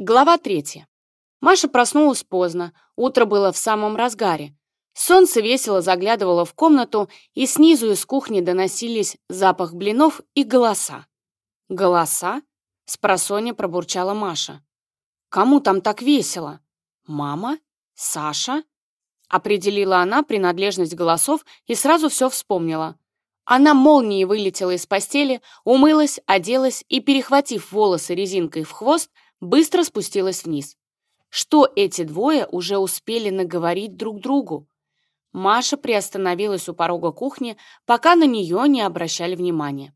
Глава третья. Маша проснулась поздно, утро было в самом разгаре. Солнце весело заглядывало в комнату, и снизу из кухни доносились запах блинов и голоса. «Голоса?» — спросонья пробурчала Маша. «Кому там так весело? Мама? Саша?» Определила она принадлежность голосов и сразу все вспомнила. Она молнией вылетела из постели, умылась, оделась и, перехватив волосы резинкой в хвост, быстро спустилась вниз. Что эти двое уже успели наговорить друг другу? Маша приостановилась у порога кухни, пока на нее не обращали внимания.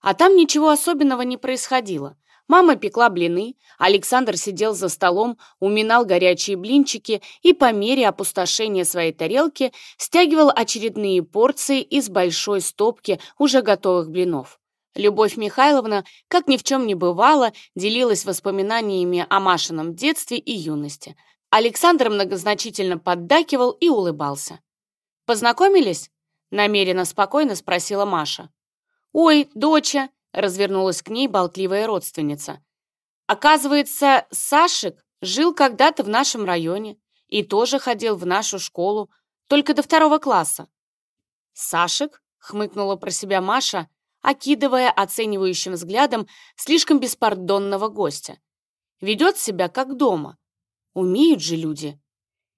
А там ничего особенного не происходило. Мама пекла блины, Александр сидел за столом, уминал горячие блинчики и по мере опустошения своей тарелки стягивал очередные порции из большой стопки уже готовых блинов. Любовь Михайловна, как ни в чем не бывало, делилась воспоминаниями о Машином детстве и юности. Александр многозначительно поддакивал и улыбался. «Познакомились?» — намеренно спокойно спросила Маша. «Ой, доча!» — развернулась к ней болтливая родственница. «Оказывается, Сашик жил когда-то в нашем районе и тоже ходил в нашу школу, только до второго класса». «Сашик?» — хмыкнула про себя Маша, окидывая оценивающим взглядом слишком беспардонного гостя. Ведет себя как дома. Умеют же люди.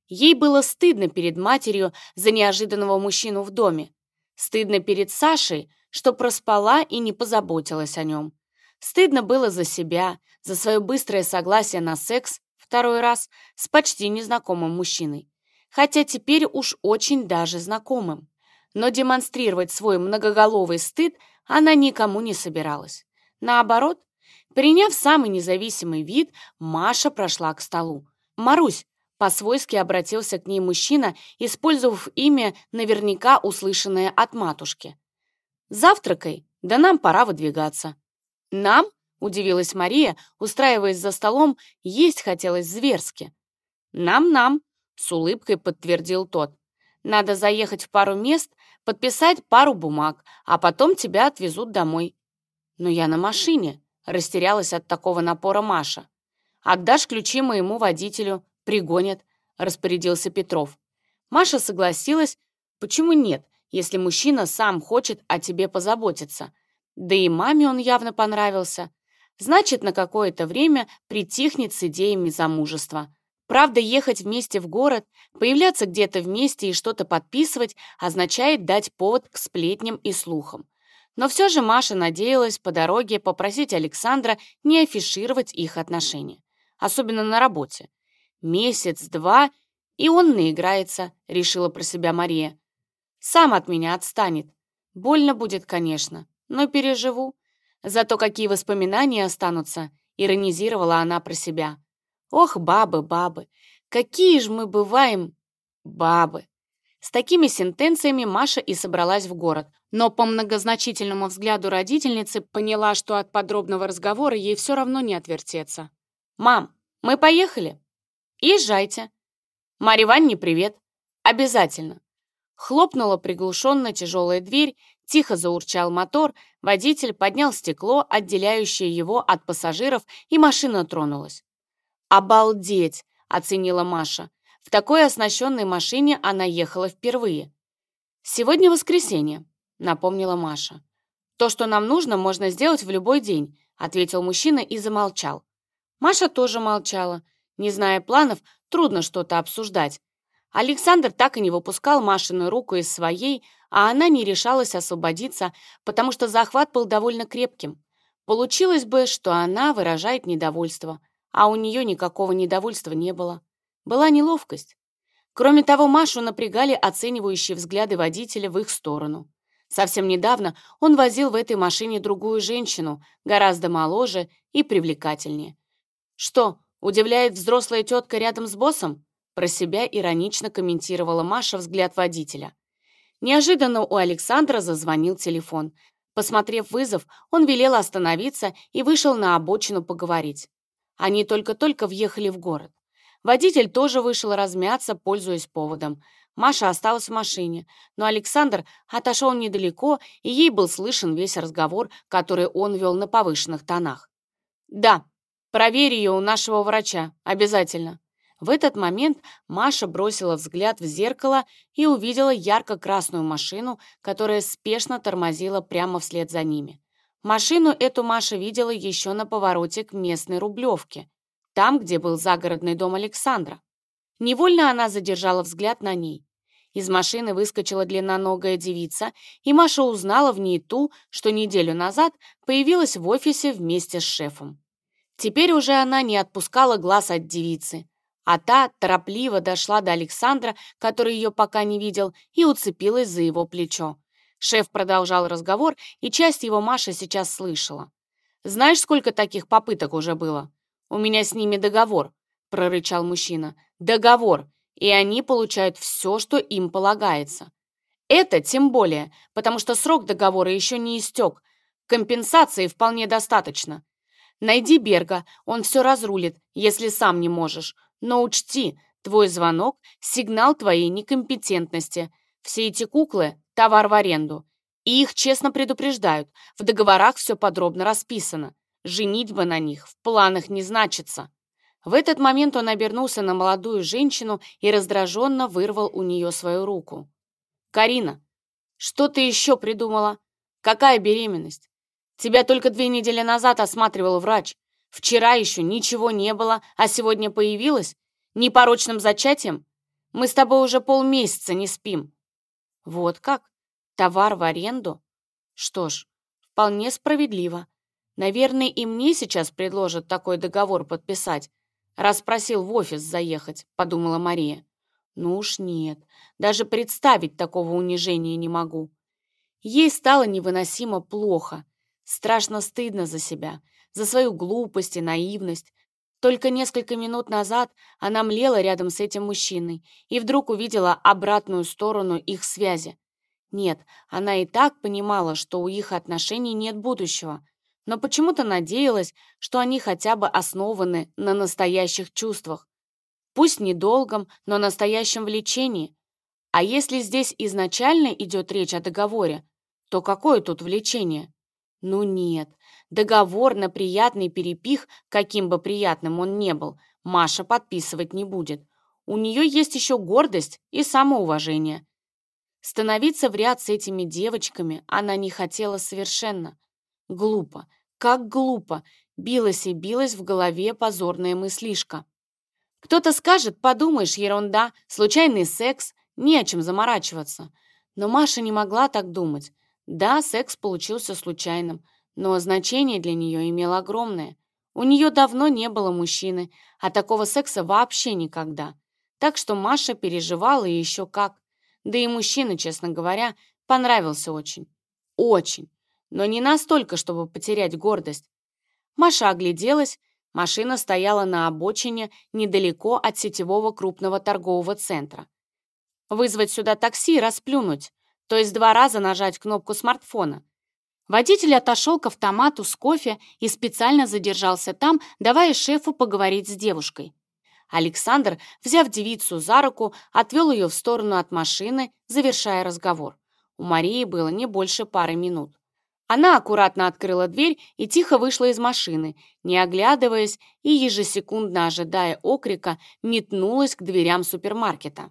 Ей было стыдно перед матерью за неожиданного мужчину в доме. Стыдно перед Сашей, что проспала и не позаботилась о нем. Стыдно было за себя, за свое быстрое согласие на секс второй раз с почти незнакомым мужчиной. Хотя теперь уж очень даже знакомым. Но демонстрировать свой многоголовый стыд она никому не собиралась. Наоборот, приняв самый независимый вид, Маша прошла к столу. «Марусь!» — по-свойски обратился к ней мужчина, использовав имя, наверняка услышанное от матушки. «Завтракай, да нам пора выдвигаться». «Нам?» — удивилась Мария, устраиваясь за столом, есть хотелось зверски. «Нам-нам», — с улыбкой подтвердил тот. «Надо заехать в пару мест, подписать пару бумаг, а потом тебя отвезут домой». «Но я на машине», — растерялась от такого напора Маша. «Отдашь ключи моему водителю, пригонят», — распорядился Петров. Маша согласилась. «Почему нет, если мужчина сам хочет о тебе позаботиться? Да и маме он явно понравился. Значит, на какое-то время притихнет с идеями замужества. Правда, ехать вместе в город, появляться где-то вместе и что-то подписывать означает дать повод к сплетням и слухам. Но все же Маша надеялась по дороге попросить Александра не афишировать их отношения. Особенно на работе. Месяц-два, и он наиграется, решила про себя Мария. Сам от меня отстанет. Больно будет, конечно, но переживу. Зато какие воспоминания останутся, иронизировала она про себя. Ох, бабы, бабы, какие же мы бываем бабы. С такими сентенциями Маша и собралась в город, но по многозначительному взгляду родительницы поняла, что от подробного разговора ей все равно не отвертеться. «Мам, мы поехали?» «Езжайте». «Марье Ивановне привет». «Обязательно». Хлопнула приглушенно тяжелая дверь, тихо заурчал мотор, водитель поднял стекло, отделяющее его от пассажиров, и машина тронулась. «Обалдеть!» — оценила Маша. В такой оснащенной машине она ехала впервые. «Сегодня воскресенье», — напомнила Маша. «То, что нам нужно, можно сделать в любой день», — ответил мужчина и замолчал. Маша тоже молчала. Не зная планов, трудно что-то обсуждать. Александр так и не выпускал Машину руку из своей, а она не решалась освободиться, потому что захват был довольно крепким. Получилось бы, что она выражает недовольство — а у нее никакого недовольства не было. Была неловкость. Кроме того, Машу напрягали оценивающие взгляды водителя в их сторону. Совсем недавно он возил в этой машине другую женщину, гораздо моложе и привлекательнее. «Что, удивляет взрослая тетка рядом с боссом?» Про себя иронично комментировала Маша взгляд водителя. Неожиданно у Александра зазвонил телефон. Посмотрев вызов, он велел остановиться и вышел на обочину поговорить. Они только-только въехали в город. Водитель тоже вышел размяться, пользуясь поводом. Маша осталась в машине, но Александр отошел недалеко, и ей был слышен весь разговор, который он вел на повышенных тонах. «Да, Проверь ее у нашего врача, обязательно». В этот момент Маша бросила взгляд в зеркало и увидела ярко-красную машину, которая спешно тормозила прямо вслед за ними. Машину эту Маша видела еще на повороте к местной Рублевке, там, где был загородный дом Александра. Невольно она задержала взгляд на ней. Из машины выскочила длинноногая девица, и Маша узнала в ней ту, что неделю назад появилась в офисе вместе с шефом. Теперь уже она не отпускала глаз от девицы, а та торопливо дошла до Александра, который ее пока не видел, и уцепилась за его плечо. Шеф продолжал разговор, и часть его Маша сейчас слышала. «Знаешь, сколько таких попыток уже было? У меня с ними договор», — прорычал мужчина. «Договор, и они получают все, что им полагается. Это тем более, потому что срок договора еще не истек. Компенсации вполне достаточно. Найди Берга, он все разрулит, если сам не можешь. Но учти, твой звонок — сигнал твоей некомпетентности. Все эти куклы — товар в аренду. И их честно предупреждают. В договорах все подробно расписано. Женитьба на них в планах не значится. В этот момент он обернулся на молодую женщину и раздраженно вырвал у нее свою руку. «Карина, что ты еще придумала? Какая беременность? Тебя только две недели назад осматривал врач. Вчера еще ничего не было, а сегодня появилась? Непорочным зачатием? Мы с тобой уже полмесяца не спим». «Вот как? Товар в аренду? Что ж, вполне справедливо. Наверное, и мне сейчас предложат такой договор подписать, раз просил в офис заехать», — подумала Мария. «Ну уж нет, даже представить такого унижения не могу». Ей стало невыносимо плохо, страшно стыдно за себя, за свою глупость и наивность. Только несколько минут назад она млела рядом с этим мужчиной и вдруг увидела обратную сторону их связи. Нет, она и так понимала, что у их отношений нет будущего, но почему-то надеялась, что они хотя бы основаны на настоящих чувствах. Пусть недолгом, но настоящем влечении. А если здесь изначально идет речь о договоре, то какое тут влечение? Ну нет, договор на приятный перепих, каким бы приятным он не был, Маша подписывать не будет. У нее есть еще гордость и самоуважение. Становиться в ряд с этими девочками она не хотела совершенно. Глупо, как глупо, билась и билась в голове позорная мыслишка. Кто-то скажет, подумаешь, ерунда, случайный секс, не о чем заморачиваться. Но Маша не могла так думать. Да, секс получился случайным, но значение для нее имело огромное. У нее давно не было мужчины, а такого секса вообще никогда. Так что Маша переживала и еще как. Да и мужчина, честно говоря, понравился очень. Очень но не настолько, чтобы потерять гордость. Маша огляделась, машина стояла на обочине недалеко от сетевого крупного торгового центра. Вызвать сюда такси и расплюнуть, то есть два раза нажать кнопку смартфона. Водитель отошел к автомату с кофе и специально задержался там, давая шефу поговорить с девушкой. Александр, взяв девицу за руку, отвел ее в сторону от машины, завершая разговор. У Марии было не больше пары минут. Она аккуратно открыла дверь и тихо вышла из машины, не оглядываясь и ежесекундно ожидая окрика, метнулась к дверям супермаркета.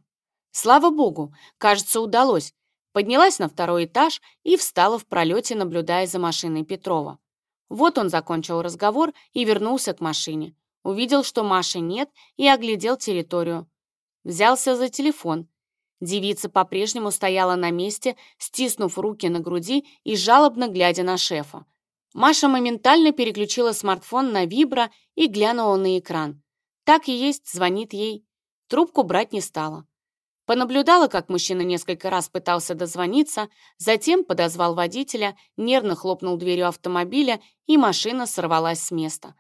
Слава богу, кажется, удалось. Поднялась на второй этаж и встала в пролете, наблюдая за машиной Петрова. Вот он закончил разговор и вернулся к машине. Увидел, что Маши нет, и оглядел территорию. Взялся за телефон. Девица по-прежнему стояла на месте, стиснув руки на груди и жалобно глядя на шефа. Маша моментально переключила смартфон на вибро и глянула на экран. Так и есть, звонит ей. Трубку брать не стала. Понаблюдала, как мужчина несколько раз пытался дозвониться, затем подозвал водителя, нервно хлопнул дверью автомобиля, и машина сорвалась с места.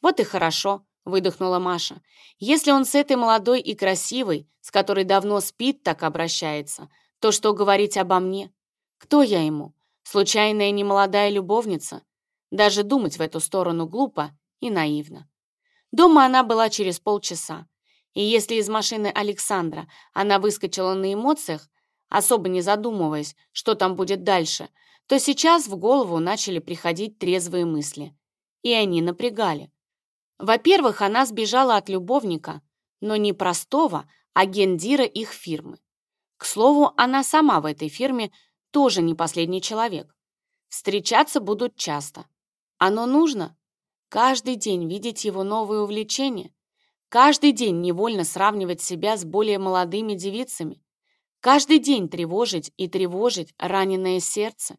Вот и хорошо выдохнула Маша. Если он с этой молодой и красивой, с которой давно спит, так обращается, то что говорить обо мне? Кто я ему? Случайная немолодая любовница? Даже думать в эту сторону глупо и наивно. Дома она была через полчаса. И если из машины Александра она выскочила на эмоциях, особо не задумываясь, что там будет дальше, то сейчас в голову начали приходить трезвые мысли. И они напрягали. Во-первых, она сбежала от любовника, но не простого, а гендира их фирмы. К слову, она сама в этой фирме тоже не последний человек. Встречаться будут часто. Оно нужно? Каждый день видеть его новые увлечения. Каждый день невольно сравнивать себя с более молодыми девицами. Каждый день тревожить и тревожить раненое сердце.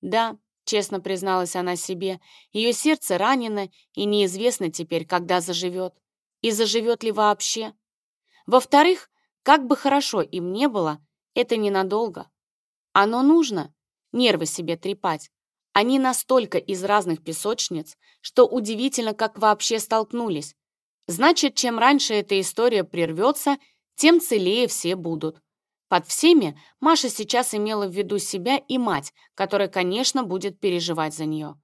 Да, честно призналась она себе, ее сердце ранено и неизвестно теперь, когда заживет. И заживет ли вообще? Во-вторых, как бы хорошо им не было, это ненадолго. Оно нужно, нервы себе трепать. Они настолько из разных песочниц, что удивительно, как вообще столкнулись. Значит, чем раньше эта история прервется, тем целее все будут. Под всеми Маша сейчас имела в виду себя и мать, которая, конечно, будет переживать за нее.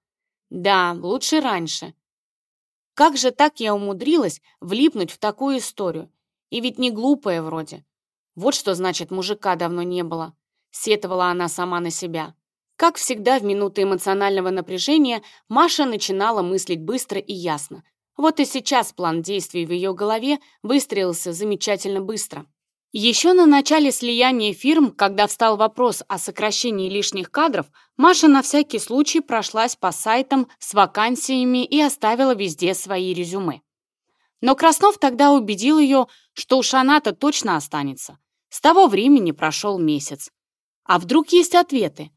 Да, лучше раньше. Как же так я умудрилась влипнуть в такую историю? И ведь не глупая вроде. Вот что значит мужика давно не было. Сетовала она сама на себя. Как всегда в минуты эмоционального напряжения Маша начинала мыслить быстро и ясно. Вот и сейчас план действий в ее голове выстроился замечательно быстро. Еще на начале слияния фирм, когда встал вопрос о сокращении лишних кадров, Маша на всякий случай прошлась по сайтам с вакансиями и оставила везде свои резюме. Но Краснов тогда убедил ее, что у Шаната точно останется. С того времени прошел месяц. А вдруг есть ответы?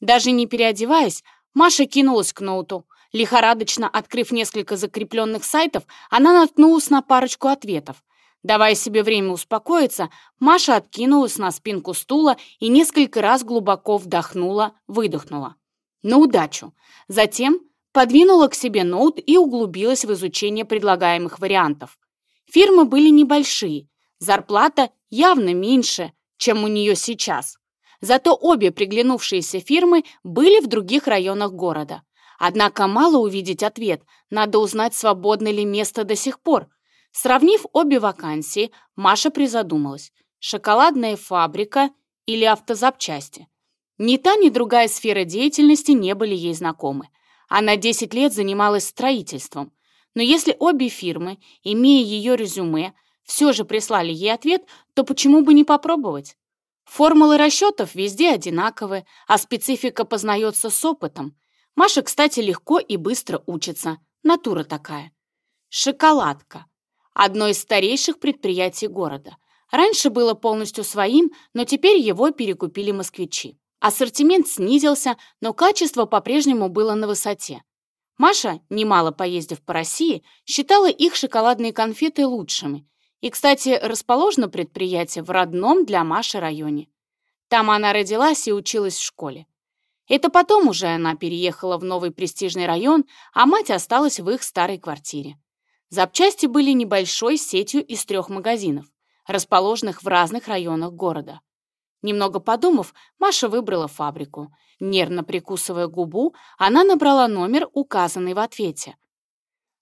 Даже не переодеваясь, Маша кинулась к ноуту. Лихорадочно открыв несколько закрепленных сайтов, она наткнулась на парочку ответов. Давая себе время успокоиться, Маша откинулась на спинку стула и несколько раз глубоко вдохнула, выдохнула. На удачу. Затем подвинула к себе ноут и углубилась в изучение предлагаемых вариантов. Фирмы были небольшие, зарплата явно меньше, чем у нее сейчас. Зато обе приглянувшиеся фирмы были в других районах города. Однако мало увидеть ответ, надо узнать, свободно ли место до сих пор. Сравнив обе вакансии, Маша призадумалась. Шоколадная фабрика или автозапчасти? Ни та, ни другая сфера деятельности не были ей знакомы. Она 10 лет занималась строительством. Но если обе фирмы, имея ее резюме, все же прислали ей ответ, то почему бы не попробовать? Формулы расчетов везде одинаковы, а специфика познается с опытом. Маша, кстати, легко и быстро учится. Натура такая. Шоколадка. Одно из старейших предприятий города. Раньше было полностью своим, но теперь его перекупили москвичи. Ассортимент снизился, но качество по-прежнему было на высоте. Маша, немало поездив по России, считала их шоколадные конфеты лучшими и, кстати, расположено предприятие в родном для Маши районе. Там она родилась и училась в школе. Это потом уже она переехала в новый престижный район, а мать осталась в их старой квартире. Запчасти были небольшой сетью из трех магазинов, расположенных в разных районах города. Немного подумав, Маша выбрала фабрику. Нервно прикусывая губу, она набрала номер, указанный в ответе.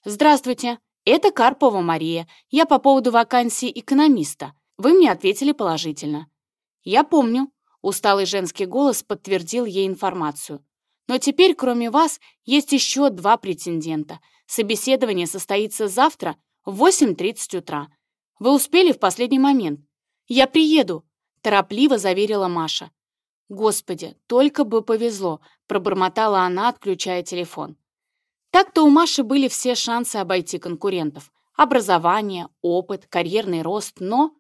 «Здравствуйте, «Это Карпова Мария. Я по поводу вакансии экономиста. Вы мне ответили положительно». «Я помню», — усталый женский голос подтвердил ей информацию. «Но теперь, кроме вас, есть еще два претендента. Собеседование состоится завтра в 8.30 утра. Вы успели в последний момент?» «Я приеду», — торопливо заверила Маша. «Господи, только бы повезло», — пробормотала она, отключая телефон. Так-то у Маши были все шансы обойти конкурентов. Образование, опыт, карьерный рост, но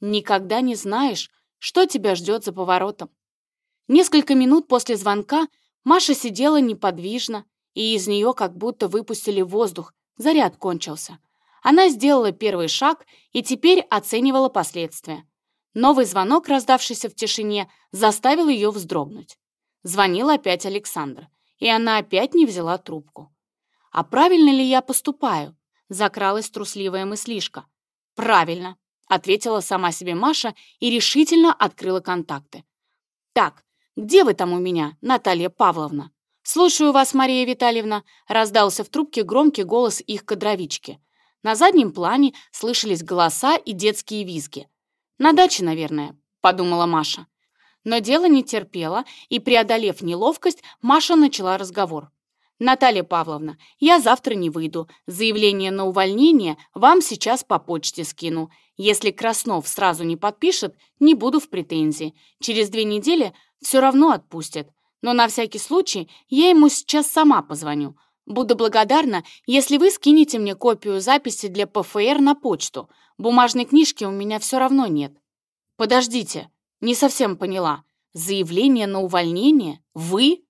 никогда не знаешь, что тебя ждет за поворотом. Несколько минут после звонка Маша сидела неподвижно, и из нее как будто выпустили воздух, заряд кончился. Она сделала первый шаг и теперь оценивала последствия. Новый звонок, раздавшийся в тишине, заставил ее вздрогнуть. Звонил опять Александр, и она опять не взяла трубку. «А правильно ли я поступаю?» — закралась трусливая мыслишка. «Правильно», — ответила сама себе Маша и решительно открыла контакты. «Так, где вы там у меня, Наталья Павловна?» «Слушаю вас, Мария Витальевна», — раздался в трубке громкий голос их кадровички. На заднем плане слышались голоса и детские визги. «На даче, наверное», — подумала Маша. Но дело не терпело, и, преодолев неловкость, Маша начала разговор. Наталья Павловна, я завтра не выйду. Заявление на увольнение вам сейчас по почте скину. Если Краснов сразу не подпишет, не буду в претензии. Через две недели все равно отпустят. Но на всякий случай я ему сейчас сама позвоню. Буду благодарна, если вы скинете мне копию записи для ПФР на почту. Бумажной книжки у меня все равно нет. Подождите, не совсем поняла. Заявление на увольнение? Вы?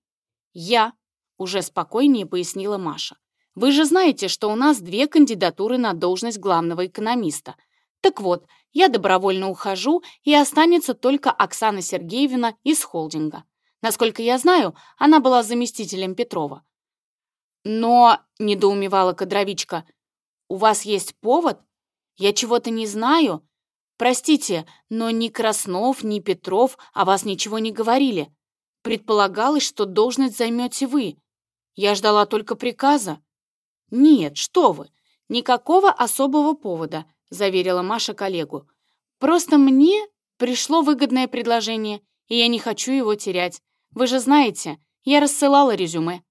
Я уже спокойнее пояснила Маша. Вы же знаете, что у нас две кандидатуры на должность главного экономиста. Так вот, я добровольно ухожу, и останется только Оксана Сергеевна из холдинга. Насколько я знаю, она была заместителем Петрова. Но, недоумевала кадровичка, у вас есть повод? Я чего-то не знаю. Простите, но ни Краснов, ни Петров о вас ничего не говорили. Предполагалось, что должность займете вы. Я ждала только приказа. Нет, что вы, никакого особого повода, заверила Маша коллегу. Просто мне пришло выгодное предложение, и я не хочу его терять. Вы же знаете, я рассылала резюме.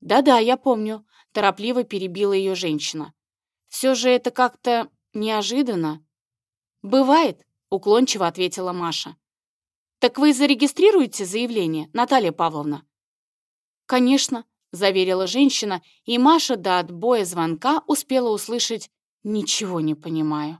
Да-да, я помню, торопливо перебила ее женщина. Все же это как-то неожиданно. Бывает, уклончиво ответила Маша. Так вы зарегистрируете заявление, Наталья Павловна? Конечно, — заверила женщина, и Маша до отбоя звонка успела услышать «Ничего не понимаю».